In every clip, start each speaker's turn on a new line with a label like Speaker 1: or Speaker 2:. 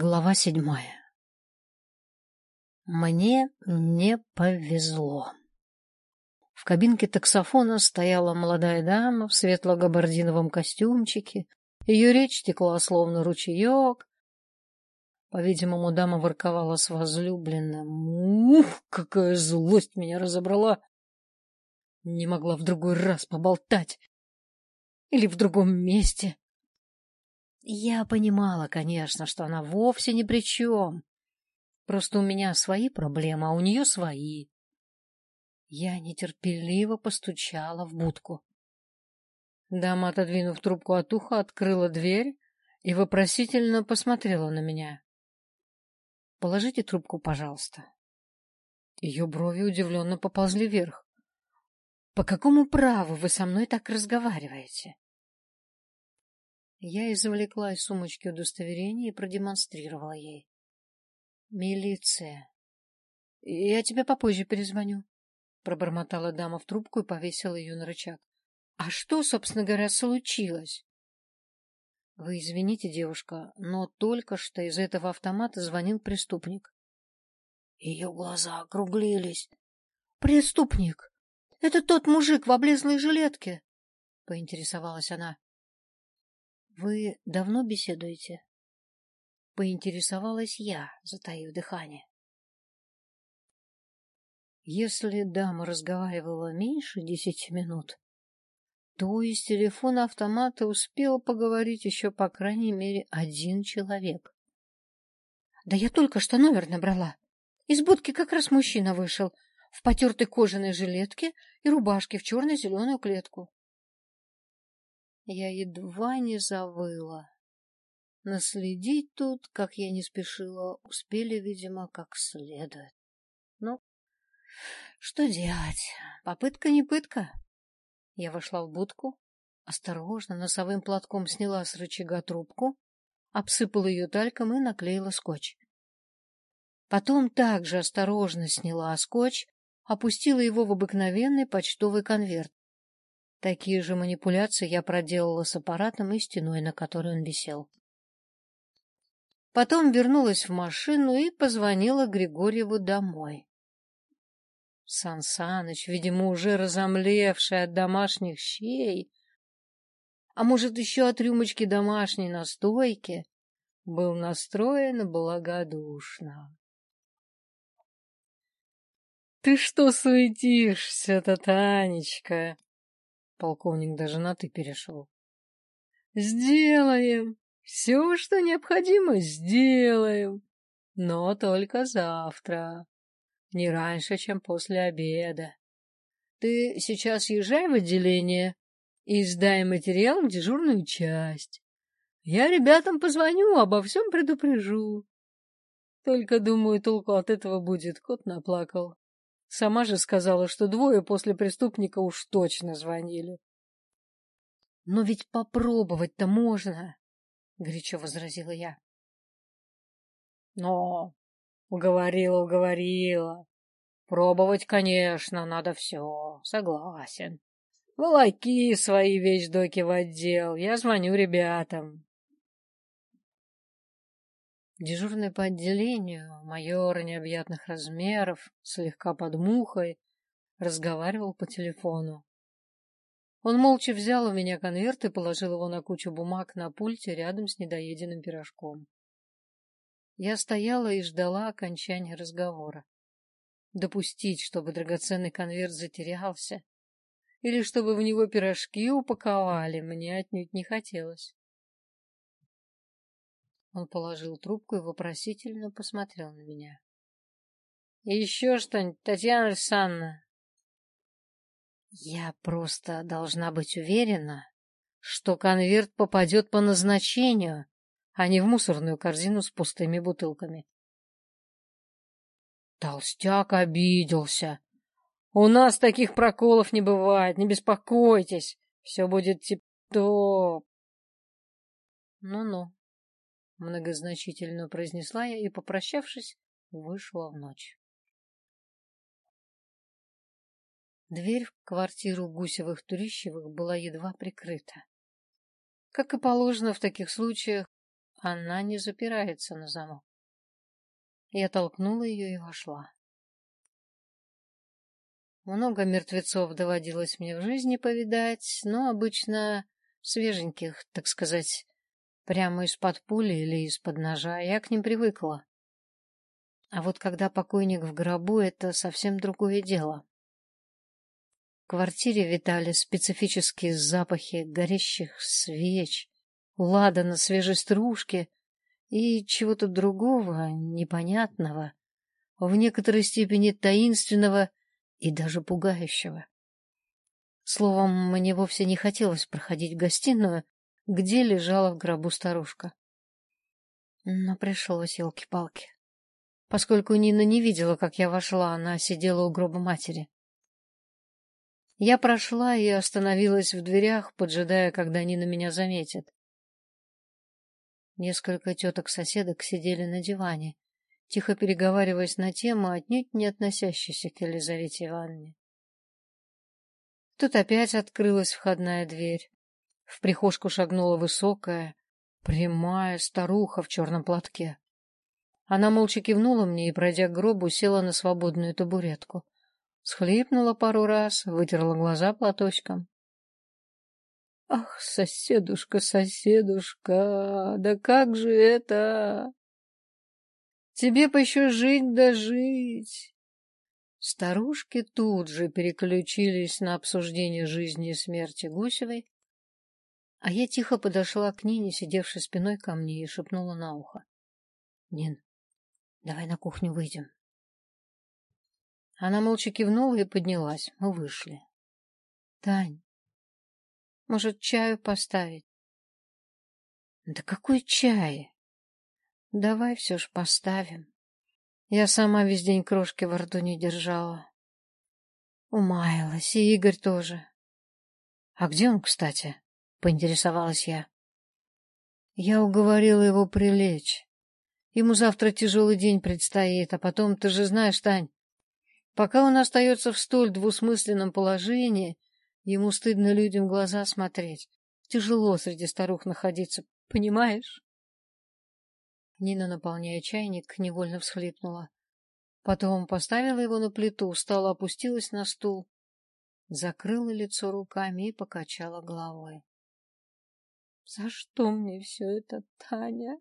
Speaker 1: Глава седьмая Мне не повезло. В кабинке таксофона стояла молодая дама в светло-габардиновом костюмчике. Ее речь текла словно ручеек. По-видимому, дама ворковала с возлюбленным. Ух, какая злость меня разобрала! Не могла в другой раз поболтать. Или в другом месте. Я понимала, конечно, что она вовсе ни при чем. Просто у меня свои проблемы, а у нее свои. Я нетерпеливо постучала в будку. Дама, отодвинув трубку от уха, открыла дверь и вопросительно посмотрела на меня. — Положите трубку, пожалуйста. Ее брови удивленно поползли вверх. — По какому праву вы со мной так разговариваете? Я извлекла из сумочки удостоверение и продемонстрировала ей. «Милиция. Я тебе попозже перезвоню», — пробормотала дама в трубку и повесила ее на рычаг. «А что, собственно говоря, случилось?» «Вы извините, девушка, но только что из этого автомата звонил преступник». Ее глаза округлились. «Преступник! Это тот мужик в облезлой жилетке!» — поинтересовалась она. Вы давно беседуете? Поинтересовалась я, затаив дыхание. Если дама разговаривала меньше десяти минут, то из телефона автомата успел поговорить еще по крайней мере один человек. Да я только что номер набрала. Из будки как раз мужчина вышел в потертой кожаной жилетке и рубашке в черно-зеленую клетку. Я едва не завыла. Наследить тут, как я не спешила, успели, видимо, как следует. Ну, что делать? Попытка не пытка. Я вошла в будку, осторожно носовым платком сняла с рычага трубку, обсыпала ее тальком и наклеила скотч. Потом также осторожно сняла скотч, опустила его в обыкновенный почтовый конверт. Такие же манипуляции я проделала с аппаратом и стеной, на которой он висел. Потом вернулась в машину и позвонила Григорьеву домой. Сан Саныч, видимо, уже разомлевший от домашних щей, а может, еще от рюмочки домашней настойки, был настроен благодушно. — Ты что суетишься-то, Танечка? Полковник даже на «ты» перешел. «Сделаем! Все, что необходимо, сделаем! Но только завтра, не раньше, чем после обеда. Ты сейчас езжай в отделение и сдай материал в дежурную часть. Я ребятам позвоню, обо всем предупрежу. Только, думаю, толку от этого будет, кот наплакал. Сама же сказала, что двое после преступника уж точно звонили. — Но ведь попробовать-то можно, — горячо возразила я. — Но, уговорила, уговорила. Пробовать, конечно, надо все, согласен. Волоки свои вещдоки в отдел, я звоню ребятам. Дежурный по отделению, майор необъятных размеров, слегка под мухой, разговаривал по телефону. Он молча взял у меня конверт и положил его на кучу бумаг на пульте рядом с недоеденным пирожком. Я стояла и ждала окончания разговора. Допустить, чтобы драгоценный конверт затерялся, или чтобы в него пирожки упаковали, мне отнюдь не хотелось. Он положил трубку и вопросительно посмотрел на меня. — Еще что-нибудь, Татьяна Александровна? Я просто должна быть уверена, что конверт попадет по назначению, а не в мусорную корзину с пустыми бутылками. Толстяк обиделся. У нас таких проколов не бывает, не беспокойтесь, все будет тип-топ. Ну-ну. Многозначительно произнесла я и, попрощавшись, вышла в ночь. Дверь в квартиру Гусевых-Турищевых была едва прикрыта. Как и положено в таких случаях, она не запирается на замок. Я толкнула ее и вошла. Много мертвецов доводилось мне в жизни повидать, но обычно свеженьких, так сказать, прямо из-под пули или из-под ножа. Я к ним привыкла. А вот когда покойник в гробу, это совсем другое дело. В квартире витали специфические запахи горящих свеч, ладана свежей стружки и чего-то другого, непонятного, в некоторой степени таинственного и даже пугающего. Словом, мне вовсе не хотелось проходить в гостиную, где лежала в гробу старушка. Но пришлось, елки-палки. Поскольку Нина не видела, как я вошла, она сидела у гроба матери. Я прошла и остановилась в дверях, поджидая, когда Нина меня заметит. Несколько теток-соседок сидели на диване, тихо переговариваясь на тему, отнюдь не относящейся к Елизавете Ивановне. Тут опять открылась входная дверь. В прихожку шагнула высокая, прямая старуха в черном платке. Она молча кивнула мне и, пройдя к гробу, села на свободную табуретку. Схлипнула пару раз, вытерла глаза платочком. Ах, соседушка, соседушка, да как же это? Тебе бы еще жить да жить. Старушки тут же переключились на обсуждение жизни и смерти Гусевой, а я тихо подошла к Нине, сидевшей спиной ко мне, и шепнула на ухо. — Нин, давай на кухню выйдем. Она молча кивнула и поднялась. Мы вышли. — Тань, может, чаю поставить? Да какой чай? Давай все ж поставим. Я сама весь день крошки во рту не держала. Умаялась, и Игорь тоже. А где он, кстати? Поинтересовалась я. Я уговорила его прилечь. Ему завтра тяжелый день предстоит, а потом, ты же знаешь, Тань, пока он остается в столь двусмысленном положении, Ему стыдно людям в глаза смотреть. Тяжело среди старух находиться, понимаешь? Нина, наполняя чайник, невольно всхлипнула. Потом поставила его на плиту, устала опустилась на стул, закрыла лицо руками и покачала головой. — За что мне все это, Таня?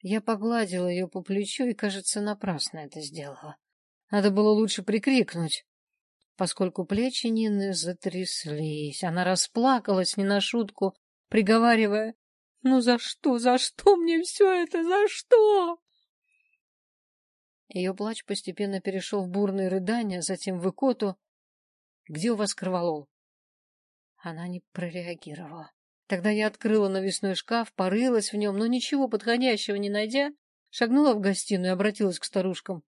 Speaker 1: Я погладила ее по плечу и, кажется, напрасно это сделала. Надо было лучше прикрикнуть поскольку плечи Нины затряслись. Она расплакалась не на шутку, приговаривая, «Ну за что, за что мне все это, за что?» Ее плач постепенно перешел в бурные рыдания, затем в икоту. «Где у вас кроволол?» Она не прореагировала. Тогда я открыла навесной шкаф, порылась в нем, но ничего подходящего не найдя, шагнула в гостиную и обратилась к старушкам.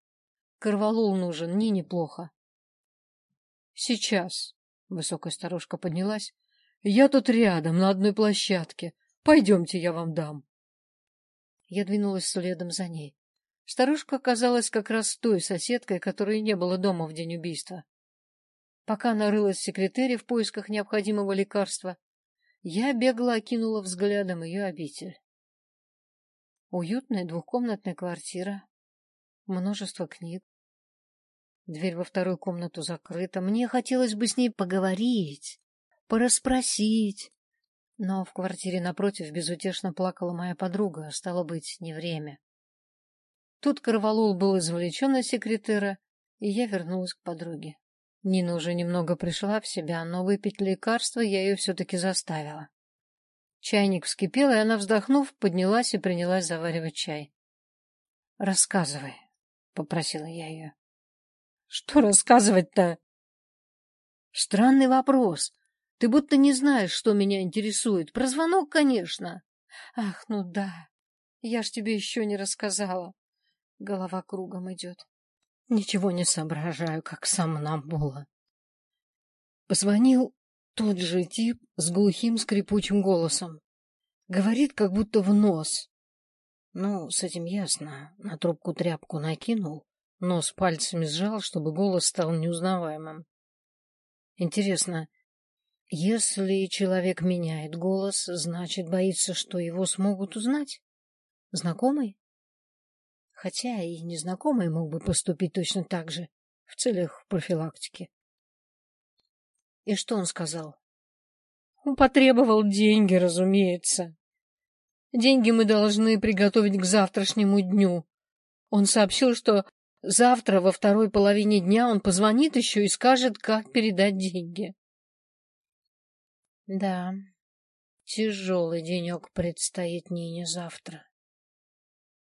Speaker 1: «Корвалол нужен, мне неплохо». Сейчас. Высокая старушка поднялась. Я тут рядом, на одной площадке. Пойдемте, я вам дам. Я двинулась следом за ней. Старушка оказалась как раз той соседкой, которой не было дома в день убийства. Пока она рылась в секретаре в поисках необходимого лекарства, я бегло окинула взглядом ее обитель. Уютная двухкомнатная квартира, множество книг, Дверь во вторую комнату закрыта. Мне хотелось бы с ней поговорить, порасспросить. Но в квартире напротив безутешно плакала моя подруга, стало быть, не время. Тут Карвалол был извлечен из секретера, и я вернулась к подруге. Нина уже немного пришла в себя, но выпить лекарство я ее все-таки заставила. Чайник вскипел, и она, вздохнув, поднялась и принялась заваривать чай. — Рассказывай, — попросила я ее. Что рассказывать-то? Странный вопрос. Ты будто не знаешь, что меня интересует. Про звонок, конечно. Ах, ну да. Я ж тебе еще не рассказала. Голова кругом идет. Ничего не соображаю, как сам нам было. Позвонил тот же тип с глухим скрипучим голосом. Говорит, как будто в нос. Ну, с этим ясно. На трубку тряпку накинул. Нос пальцами сжал, чтобы голос стал неузнаваемым. Интересно, Если человек меняет голос, значит, боится, что его смогут узнать. Знакомый? Хотя и незнакомый мог бы поступить точно так же, в целях профилактики. И что он сказал? Он потребовал деньги, разумеется. Деньги мы должны приготовить к завтрашнему дню. Он сообщил, что завтра во второй половине дня он позвонит еще и скажет, как передать деньги. Да, тяжелый денек предстоит Нине завтра.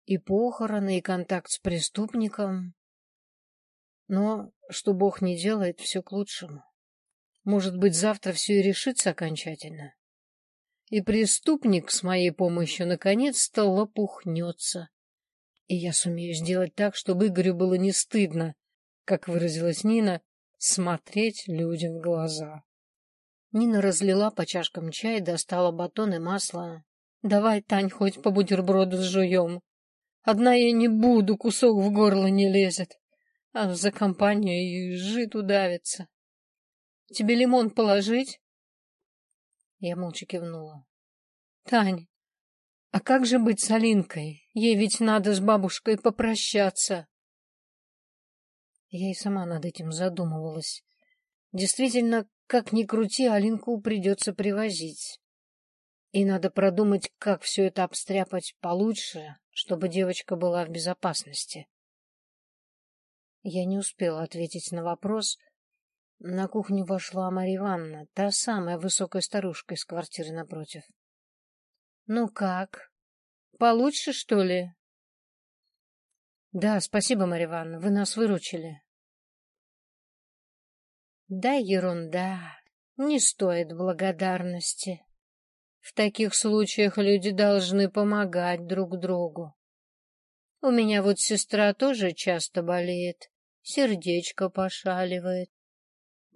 Speaker 1: И похороны, и контакт с преступником. Но, что Бог не делает, все к лучшему. Может быть, завтра все и решится окончательно. И преступник с моей помощью наконец-то лопухнется. И я сумею сделать так, чтобы Игорю было не стыдно, как выразилась Нина, смотреть людям в глаза. Нина разлила по чашкам чай, достала батон и масло. «Давай, Тань, хоть по бутерброду сжуем. Одна я не буду, кусок в горло не лезет. А за компанию и жид удавится». Тебе лимон положить? Я молча кивнула. Тань, а как же быть с Алинкой? Ей ведь надо с бабушкой попрощаться. Я и сама над этим задумывалась. Действительно, как ни крути, Алинку придется привозить. И надо продумать, как все это обстряпать получше, чтобы девочка была в безопасности. Я не успела ответить на вопрос, на кухню вошла Марья Ивановна, та самая высокая старушка из квартиры напротив. — Ну как? Получше, что ли? — Да, спасибо, Марья Ивановна, вы нас выручили. — Да ерунда, не стоит благодарности. В таких случаях люди должны помогать друг другу. У меня вот сестра тоже часто болеет, сердечко пошаливает.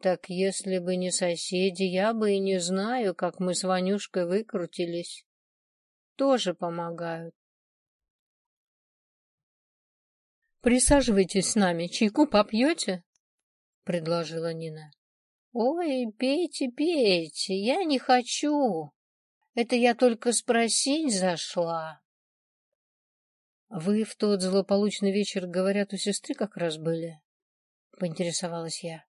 Speaker 1: Так если бы не соседи, я бы и не знаю, как мы с Ванюшкой выкрутились. Тоже помогают. Присаживайтесь с нами, чайку попьете? — предложила Нина. — Ой, пейте, пейте, я не хочу. Это я только спросить зашла. — Вы в тот злополучный вечер, говорят, у сестры как раз были? — поинтересовалась я.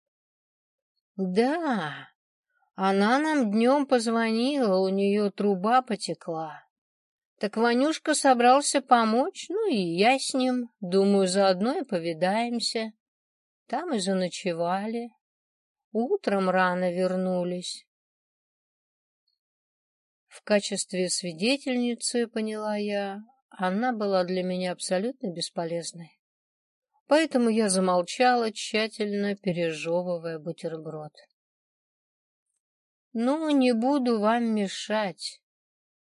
Speaker 1: Да, она нам днем позвонила, у нее труба потекла. Так Ванюшка собрался помочь, ну и я с ним. Думаю, заодно и повидаемся. Там и заночевали. Утром рано вернулись. В качестве свидетельницы, поняла я, она была для меня абсолютно бесполезной. Поэтому я замолчала, тщательно пережевывая бутерброд. «Ну, не буду вам мешать.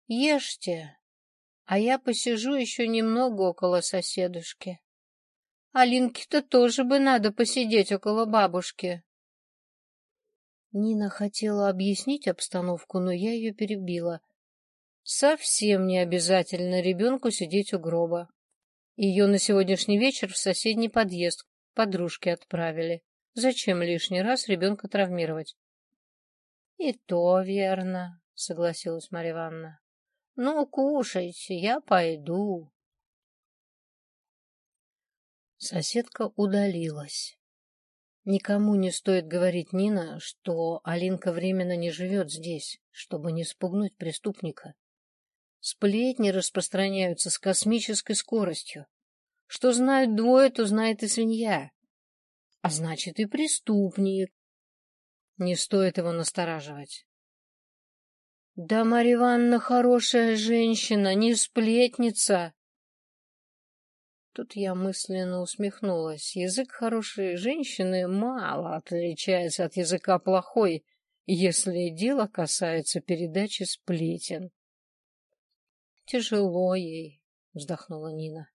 Speaker 1: Ешьте, а я посижу еще немного около соседушки. Алинке-то тоже бы надо посидеть около бабушки». Нина хотела объяснить обстановку, но я ее перебила. Совсем не обязательно ребенку сидеть у гроба. Ее на сегодняшний вечер в соседний подъезд подружки отправили. Зачем лишний раз ребенка травмировать? — И то верно, — согласилась Марья Ивановна. — Ну, кушайте, я пойду. Соседка удалилась. Никому не стоит говорить Нина, что Алинка временно не живет здесь, чтобы не спугнуть преступника. Сплетни распространяются с космической скоростью. Что знают двое, то знает и свинья. А значит, и преступник. Не стоит его настораживать. Да, Марья Ивановна хорошая женщина, не сплетница. Тут я мысленно усмехнулась. Язык хорошей женщины мало отличается от языка плохой, если дело касается передачи сплетен. Тяжело ей, вздохнула Нина.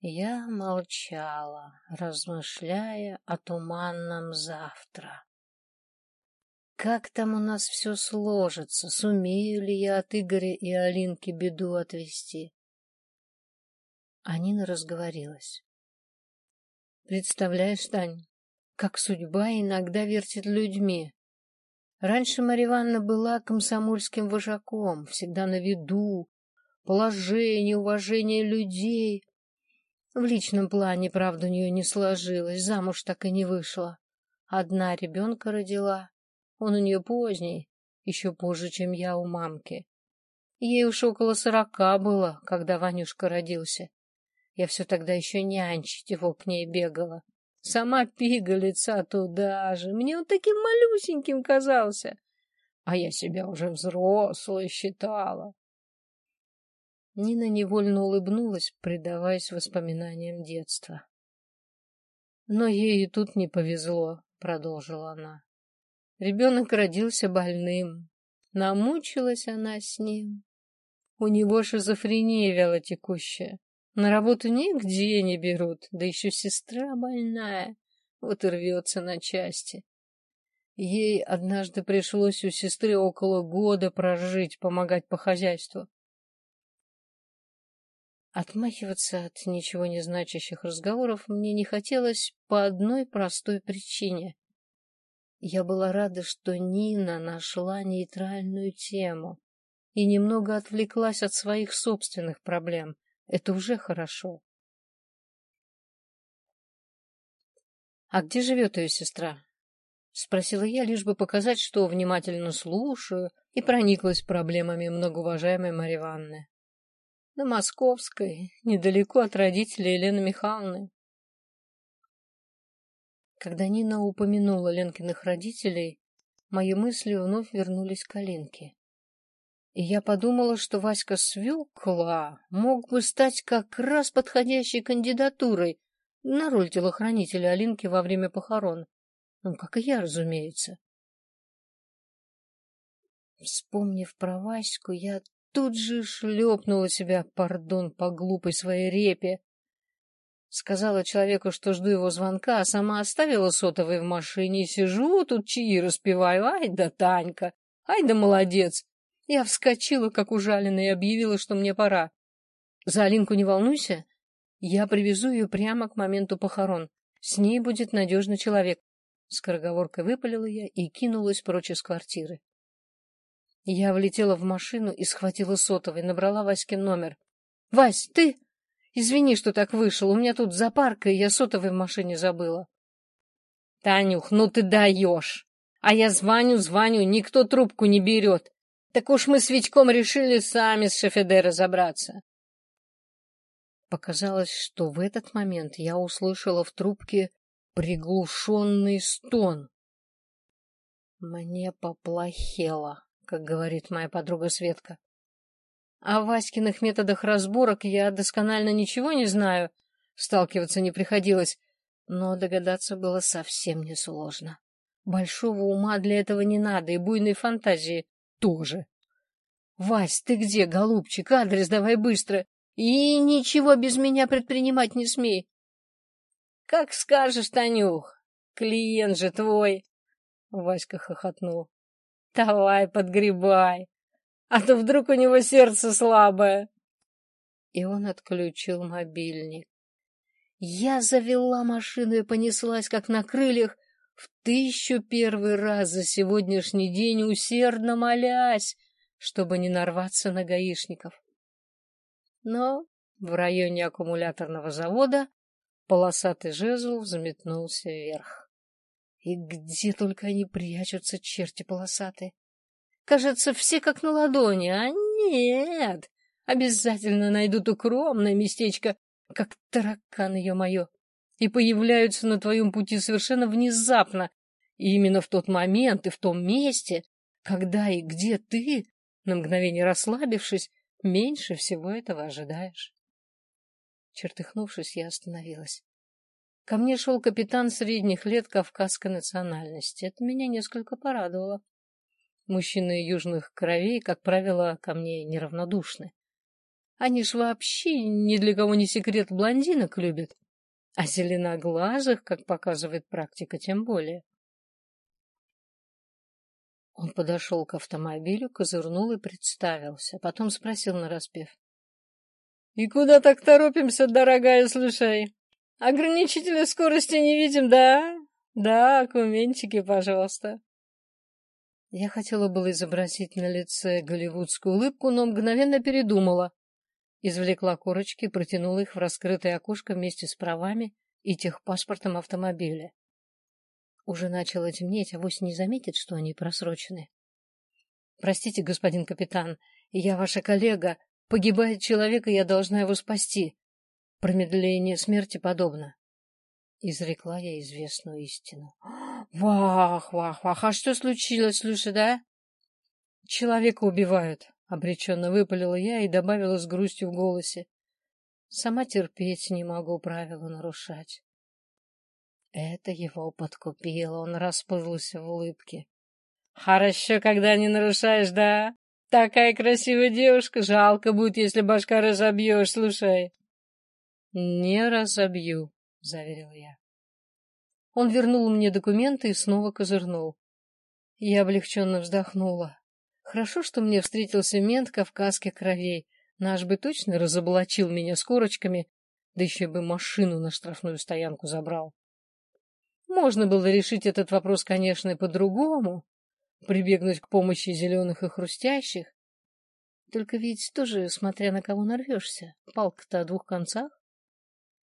Speaker 1: Я молчала, размышляя о туманном завтра. Как там у нас все сложится? Сумею ли я от Игоря и Алинки беду отвести? А Нина разговорилась. Представляешь, Тань, как судьба иногда вертит людьми. Раньше Марья Ивановна была комсомольским вожаком, всегда на виду, положение, уважение людей. В личном плане, правда, у нее не сложилось, замуж так и не вышла. Одна ребенка родила, он у нее поздний, еще позже, чем я у мамки. Ей уж около сорока было, когда Ванюшка родился. Я все тогда еще нянчить его к ней бегала. Сама пигалица туда же. Мне он таким малюсеньким казался. А я себя уже взрослой считала. Нина невольно улыбнулась, предаваясь воспоминаниям детства. Но ей и тут не повезло, продолжила она. Ребенок родился больным. Намучилась она с ним. У него шизофрения вялотекущая. На работу нигде не берут, да еще сестра больная, вот и рвется на части. Ей однажды пришлось у сестры около года прожить, помогать по хозяйству. Отмахиваться от ничего не значащих разговоров мне не хотелось по одной простой причине. Я была рада, что Нина нашла нейтральную тему и немного отвлеклась от своих собственных проблем — это уже хорошо. «А где живет ее сестра?» — спросила я, лишь бы показать, что внимательно слушаю и прониклась проблемами многоуважаемой Марьи Ивановны. «На Московской, недалеко от родителей Елены Михайловны». Когда Нина упомянула Ленкиных родителей, мои мысли вновь вернулись к Алинке. И я подумала, что Васька Свекла мог бы стать как раз подходящей кандидатурой на роль телохранителя Алинки во время похорон. Ну, как и я, разумеется. Вспомнив про Ваську, я тут же шлепнула себя, пардон, по глупой своей репе. Сказала человеку, что жду его звонка, а сама оставила сотовый в машине и сижу тут чаи распеваю. Ай да Танька, ай да молодец. Я вскочила, как ужаленная, и объявила, что мне пора. За Алинку не волнуйся. Я привезу ее прямо к моменту похорон. С ней будет надежный человек. Скороговоркой выпалила я и кинулась прочь из квартиры. Я влетела в машину и схватила сотовый, набрала Васькин номер. — Вась, ты? Извини, что так вышел. У меня тут запарка, и я сотовый в машине забыла. — Танюх, ну ты даешь! А я звоню, звоню, никто трубку не берет. Так уж мы с Витьком решили сами с Шефеде разобраться. Показалось, что в этот момент я услышала в трубке приглушенный стон. Мне поплохело, как говорит моя подруга Светка. О Васькиных методах разборок я досконально ничего не знаю, сталкиваться не приходилось, но догадаться было совсем несложно. Большого ума для этого не надо и буйной фантазии тоже. Вась, ты где, голубчик? Адрес давай быстро. И ничего без меня предпринимать не смей. Как скажешь, Танюх. Клиент же твой. Васька хохотнул. Давай, подгребай. А то вдруг у него сердце слабое. И он отключил мобильник. Я завела машину и понеслась, как на крыльях, в тысячу первый раз за сегодняшний день усердно молясь, чтобы не нарваться на гаишников. Но в районе аккумуляторного завода полосатый жезл взметнулся вверх. И где только они прячутся, черти полосатые! Кажется, все как на ладони, а нет! Обязательно найдут укромное местечко, как таракан ее мое и появляются на твоем пути совершенно внезапно, и именно в тот момент и в том месте, когда и где ты, на мгновение расслабившись, меньше всего этого ожидаешь. Чертыхнувшись, я остановилась. Ко мне шел капитан средних лет кавказской национальности. Это меня несколько порадовало. Мужчины южных кровей, как правило, ко мне неравнодушны. Они ж вообще ни для кого не секрет блондинок любят а зеленоглазых, как показывает практика, тем более. Он подошел к автомобилю, козырнул и представился, потом спросил нараспев. — И куда так торопимся, дорогая, слушай? Ограничителя скорости не видим, да? Да, кументики, пожалуйста. Я хотела было изобразить на лице голливудскую улыбку, но мгновенно передумала. Извлекла корочки, протянула их в раскрытое окошко вместе с правами и техпаспортом автомобиля. Уже начало темнеть, авось не заметит, что они просрочены. — Простите, господин капитан, я ваша коллега. Погибает человек, и я должна его спасти. Промедление смерти подобно. Изрекла я известную истину. — Вах, вах, вах, а что случилось, слушай, да? — Человека убивают, — обреченно выпалила я и добавила с грустью в голосе. Сама терпеть не могу правила нарушать. Это его подкупило, он расплылся в улыбке. Хорошо, когда не нарушаешь, да? Такая красивая девушка, жалко будет, если башка разобьешь, слушай. Не разобью, заверил я. Он вернул мне документы и снова козырнул. Я облегченно вздохнула. Хорошо, что мне встретился мент кавказских кровей. Наш бы точно разоблачил меня с корочками, да еще бы машину на штрафную стоянку забрал. Можно было решить этот вопрос, конечно, по-другому, прибегнуть к помощи зеленых и хрустящих. Только ведь тоже, смотря на кого нарвешься, палка-то о двух концах.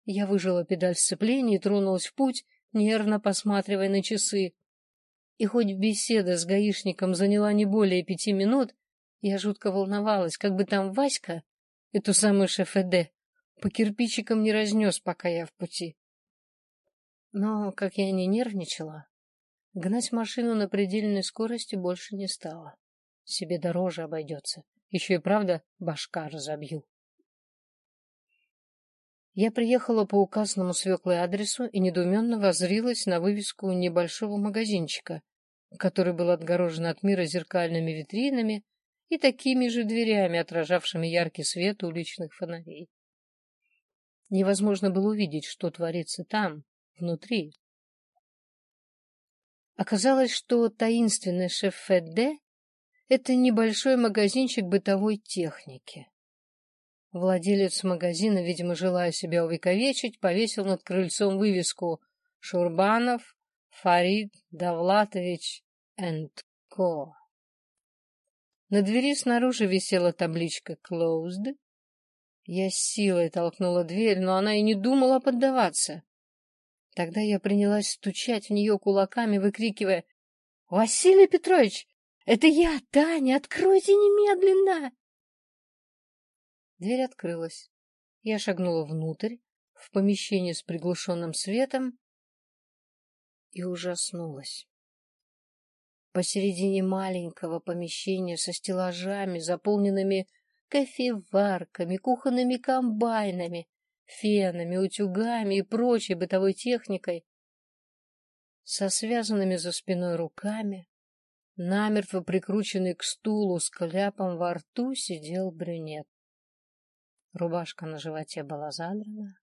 Speaker 1: Я выжила педаль сцепления и тронулась в путь, нервно посматривая на часы. И хоть беседа с гаишником заняла не более пяти минут, я жутко волновалась, как бы там Васька, эту самую ШФД, по кирпичикам не разнес, пока я в пути. Но, как я не нервничала, гнать машину на предельной скорости больше не стала. Себе дороже обойдется. Еще и правда башка разобью. Я приехала по указанному свеклой адресу и недоуменно возрилась на вывеску небольшого магазинчика, который был отгорожен от мира зеркальными витринами и такими же дверями, отражавшими яркий свет уличных фонарей. Невозможно было увидеть, что творится там, внутри. Оказалось, что таинственный шеф Федде — это небольшой магазинчик бытовой техники. Владелец магазина, видимо, желая себя увековечить, повесил над крыльцом вывеску «Шурбанов Фарид Давлатович энд Ко». На двери снаружи висела табличка «Closed». Я силой толкнула дверь, но она и не думала поддаваться. Тогда я принялась стучать в нее кулаками, выкрикивая «Василий Петрович, это я, Таня, откройте немедленно!» Дверь открылась. Я шагнула внутрь, в помещение с приглушенным светом, и ужаснулась. Посередине маленького помещения со стеллажами, заполненными кофеварками, кухонными комбайнами, фенами, утюгами и прочей бытовой техникой, со связанными за спиной руками, намертво прикрученный к стулу с кляпом во рту, сидел брюнет. Рубашка на животе была задрана,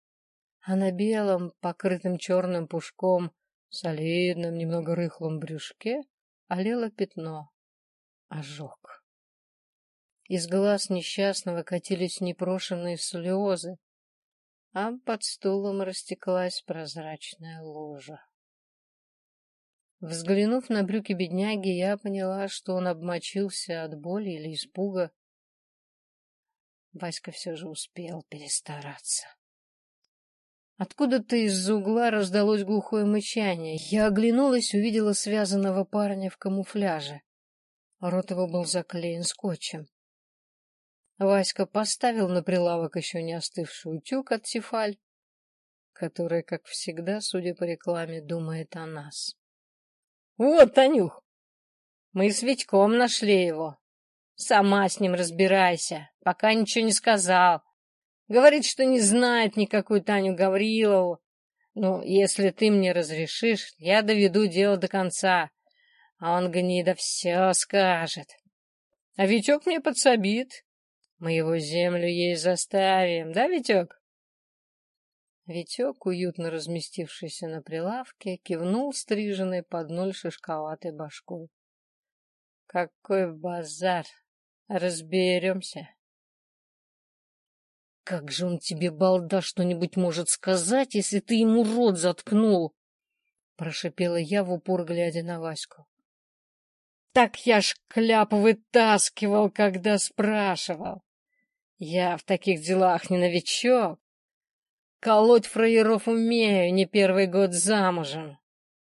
Speaker 1: а на белом, покрытым черным пушком, солидном, немного рыхлом брюшке олело пятно. Ожог. Из глаз несчастного катились непрошенные слезы, а под стулом растеклась прозрачная лужа. Взглянув на брюки бедняги, я поняла, что он обмочился от боли или испуга. Васька все же успел перестараться. Откуда-то из-за угла раздалось глухое мычание. Я оглянулась, увидела связанного парня в камуфляже. Рот его был заклеен скотчем. Васька поставил на прилавок еще не остывший утюг от Тефаль, который, как всегда, судя по рекламе, думает о нас. — Вот, Танюх, мы с Витьком нашли его. Сама с ним разбирайся, пока ничего не сказал. Говорит, что не знает никакую Таню Гаврилову. Ну, если ты мне разрешишь, я доведу дело до конца. А он, гнида, все скажет. А Витек мне подсобит. Мы его землю есть заставим, да, Витек? Витек, уютно разместившийся на прилавке, кивнул стриженной под ноль шишковатой башкой. Какой базар! Разберемся. Как же он тебе, балда, что-нибудь может сказать, если ты ему рот заткнул? Прошипела я в упор, глядя на Ваську. Так я ж кляп вытаскивал, когда спрашивал. Я в таких делах не новичок. Колоть фраеров умею, не первый год замужем.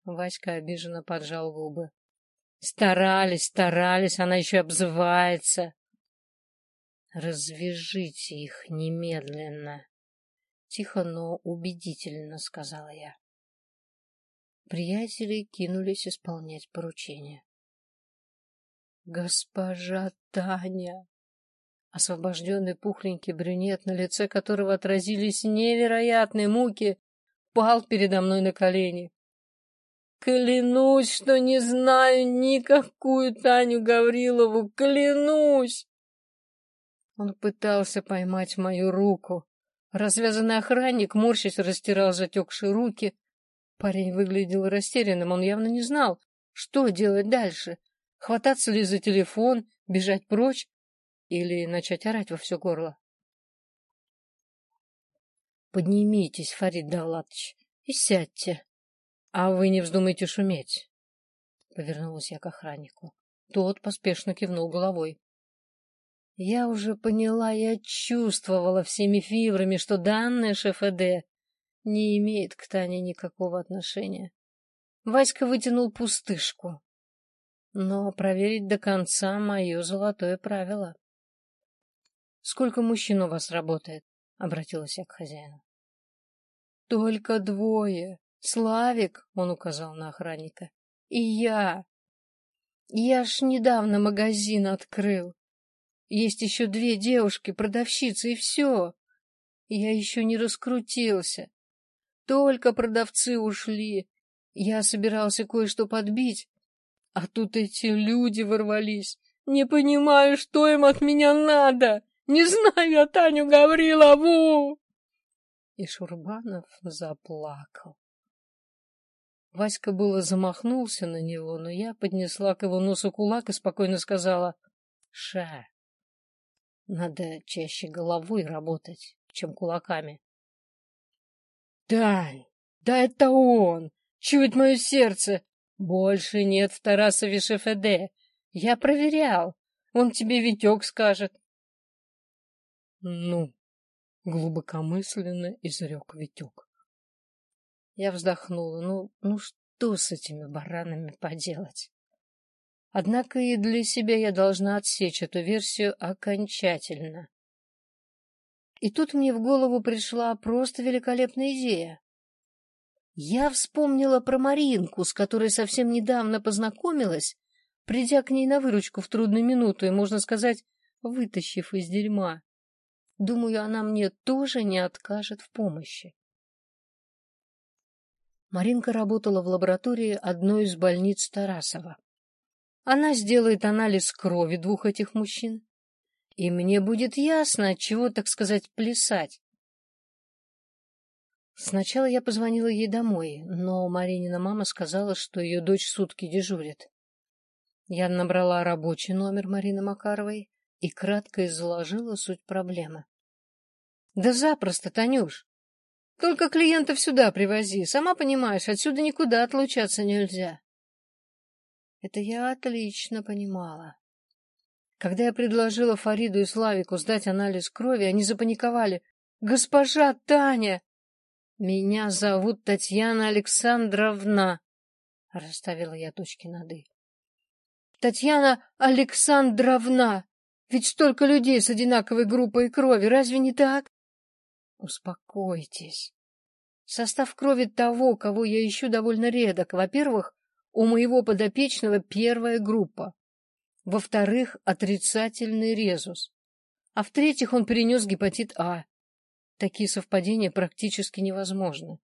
Speaker 1: Васька обиженно поджал губы. Старались, старались, она еще обзывается. Развяжите их немедленно. Тихо, но убедительно, сказала я. Приятели кинулись исполнять поручение. Госпожа Таня! Освобожденный пухленький брюнет, на лице которого отразились невероятные муки, пал передо мной на колени. Клянусь, что не знаю никакую Таню Гаврилову, клянусь! Он пытался поймать мою руку. Развязанный охранник, морщись, растирал затекшие руки. Парень выглядел растерянным, он явно не знал, что делать дальше. Хвататься ли за телефон, бежать прочь или начать орать во все горло? Поднимитесь, Фарид Давлатович, и сядьте. А вы не вздумайте шуметь. Повернулась я к охраннику. Тот поспешно кивнул головой. Я уже поняла, я чувствовала всеми фибрами, что данное ШФД не имеет к Тане никакого отношения. Васька вытянул пустышку. Но проверить до конца мое золотое правило. — Сколько мужчин у вас работает? — обратилась я к хозяину. — Только двое. Славик, — он указал на охранника, — и я. Я ж недавно магазин открыл. Есть еще две девушки, продавщицы, и все. Я еще не раскрутился. Только продавцы ушли. Я собирался кое-что подбить, а тут эти люди ворвались. Не понимаю, что им от меня надо. Не знаю я Таню Гаврилову. И Шурбанов заплакал. Васька было замахнулся на него, но я поднесла к его носу кулак и спокойно сказала «Ша, надо чаще головой работать, чем кулаками. Дань, да это он! Чует мое сердце! Больше нет в Тарасове ШФД. Я проверял. Он тебе Витек скажет. Ну, глубокомысленно изрек Витек. Я вздохнула. Ну, ну что с этими баранами поделать? Однако и для себя я должна отсечь эту версию окончательно. И тут мне в голову пришла просто великолепная идея. Я вспомнила про Маринку, с которой совсем недавно познакомилась, придя к ней на выручку в трудную минуту и, можно сказать, вытащив из дерьма. Думаю, она мне тоже не откажет в помощи. Маринка работала в лаборатории одной из больниц Тарасова. Она сделает анализ крови двух этих мужчин, и мне будет ясно, от чего, так сказать, плясать. Сначала я позвонила ей домой, но Маринина мама сказала, что ее дочь сутки дежурит. Я набрала рабочий номер Марины Макаровой и кратко изложила суть проблемы. — Да запросто, Танюш. Только клиентов сюда привози. Сама понимаешь, отсюда никуда отлучаться нельзя. Это я отлично понимала. Когда я предложила Фариду и Славику сдать анализ крови, они запаниковали. «Госпожа Таня!» «Меня зовут Татьяна Александровна», — расставила я точки над «и». «Татьяна Александровна! Ведь столько людей с одинаковой группой крови, разве не так?» «Успокойтесь. Состав крови того, кого я ищу, довольно редок. Во-первых, у моего подопечного первая группа. Во-вторых, отрицательный резус. А в-третьих, он перенес гепатит А. Такие совпадения практически невозможны.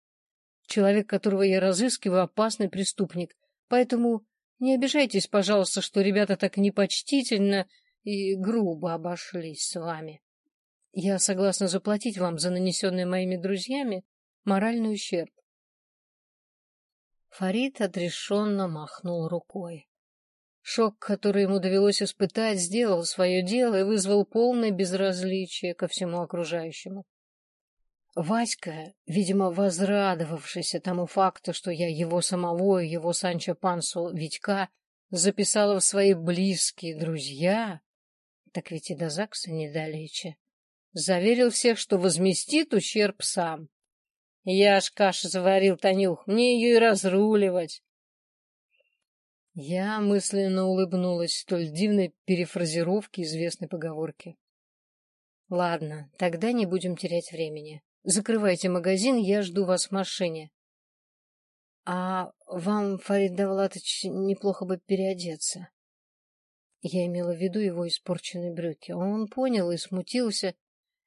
Speaker 1: Человек, которого я разыскиваю, опасный преступник. Поэтому не обижайтесь, пожалуйста, что ребята так непочтительно и грубо обошлись с вами. Я согласна заплатить вам за нанесенный моими друзьями моральный ущерб. Фарид отрешенно махнул рукой. Шок, который ему довелось испытать, сделал свое дело и вызвал полное безразличие ко всему окружающему. Васька, видимо, возрадовавшийся тому факту, что я его самого и его Санчо Пансу Витька записала в свои близкие друзья, так ведь и до ЗАГСа недалече, заверил всех, что возместит ущерб сам. Я ж кашу заварил, Танюх, мне ее и разруливать. Я мысленно улыбнулась столь дивной перефразировке известной поговорки. Ладно, тогда не будем терять времени. Закрывайте магазин, я жду вас в машине. А вам, Фарид Давлатович, неплохо бы переодеться. Я имела в виду его испорченные брюки. Он понял и смутился.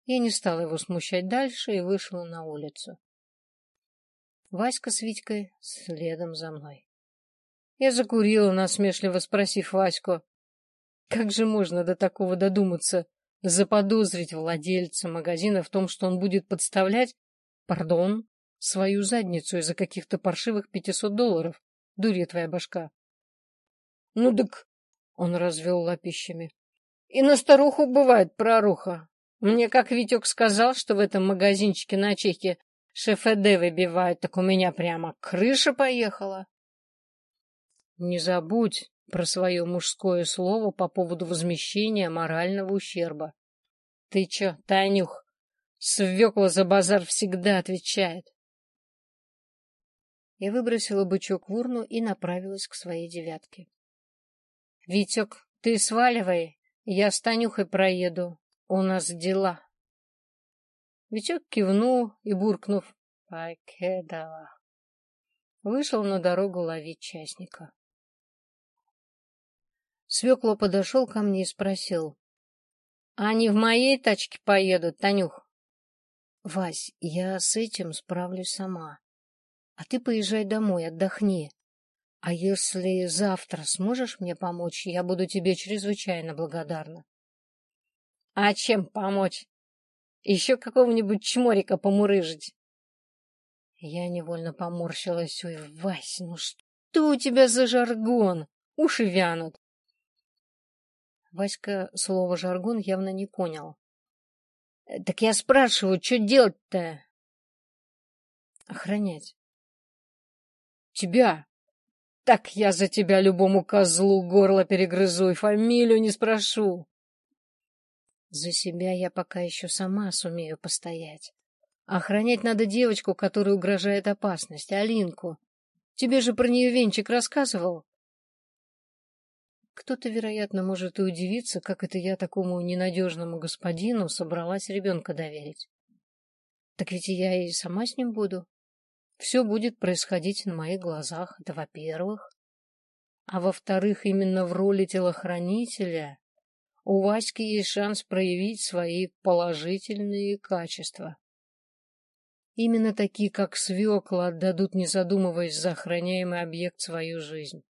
Speaker 1: Я не стала его смущать дальше и вышла на улицу. Васька с Витькой следом за мной. Я закурила, насмешливо спросив Ваську, как же можно до такого додуматься, заподозрить владельца магазина в том, что он будет подставлять, пардон, свою задницу из-за каких-то паршивых пятисот долларов, дурья твоя башка. Ну так, он развел лапищами, и на старуху бывает проруха. Мне, как Витек сказал, что в этом магазинчике на Чехе ШФД выбивают, так у меня прямо крыша поехала. Не забудь про свое мужское слово по поводу возмещения морального ущерба. Ты чё, Танюх, свекла за базар всегда отвечает. Я выбросила бычок в урну и направилась к своей девятке. — Витек, ты сваливай, я с Танюхой проеду, у нас дела. Витек кивнул и, буркнув «Покедала», вышел на дорогу ловить частника. Свекло подошел ко мне и спросил. — Они в моей тачке поедут, Танюх? — Вась, я с этим справлюсь сама. А ты поезжай домой, отдохни. А если завтра сможешь мне помочь, я буду тебе чрезвычайно благодарна. — А чем помочь? Еще какого-нибудь чморика помурыжить. Я невольно поморщилась. Ой, Вась, ну что у тебя за жаргон? Уши вянут. Васька слово «жаргон» явно не понял. «Э, — Так я спрашиваю, что делать-то? — Охранять. — Тебя? Так я за тебя любому козлу горло перегрызу и фамилию не спрошу. За себя я пока еще сама сумею постоять. Охранять надо девочку, которой угрожает опасность, Алинку. Тебе же про нее Венчик рассказывал. Кто-то, вероятно, может и удивиться, как это я такому ненадежному господину собралась ребенка доверить. Так ведь я и сама с ним буду. Все будет происходить на моих глазах, это во-первых. А во-вторых, именно в роли телохранителя у Васьки есть шанс проявить свои положительные качества. Именно такие, как свекла, отдадут, не задумываясь, за охраняемый объект свою жизнь.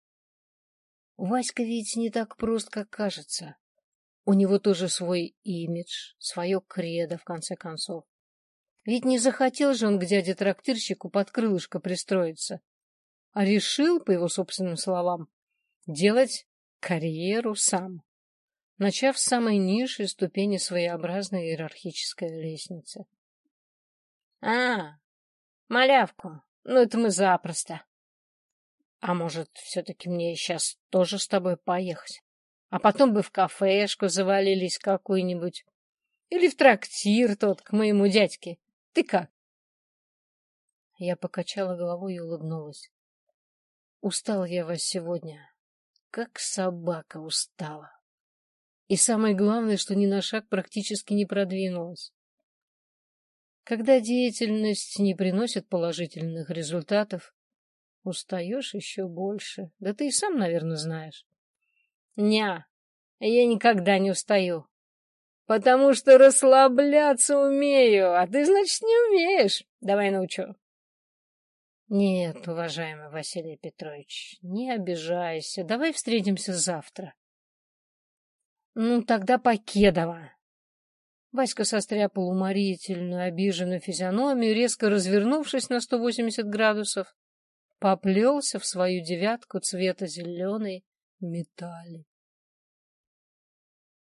Speaker 1: Васька ведь не так прост, как кажется. У него тоже свой имидж, свое кредо, в конце концов. Ведь не захотел же он к дяде-трактирщику под крылышко пристроиться, а решил, по его собственным словам, делать карьеру сам начав с самой низшей ступени своеобразной иерархической лестницы. — А, малявку, ну это мы запросто. А может, все-таки мне сейчас тоже с тобой поехать? А потом бы в кафешку завалились какую-нибудь. Или в трактир тот к моему дядьке. Ты как? Я покачала головой и улыбнулась. Устала я вас сегодня, как собака устала. И самое главное, что ни на шаг практически не продвинулась. Когда деятельность не приносит положительных результатов, устаешь еще больше. Да ты и сам, наверное, знаешь. Ня, я никогда не устаю. Потому что расслабляться умею, а ты, значит, не умеешь. Давай научу. Нет, уважаемый Василий Петрович, не обижайся. Давай встретимся завтра. Ну, тогда Покедова. Васька состряпал уморительную, обиженную физиономию, резко развернувшись на 180 градусов, поплелся в свою девятку цвета зеленой металлик.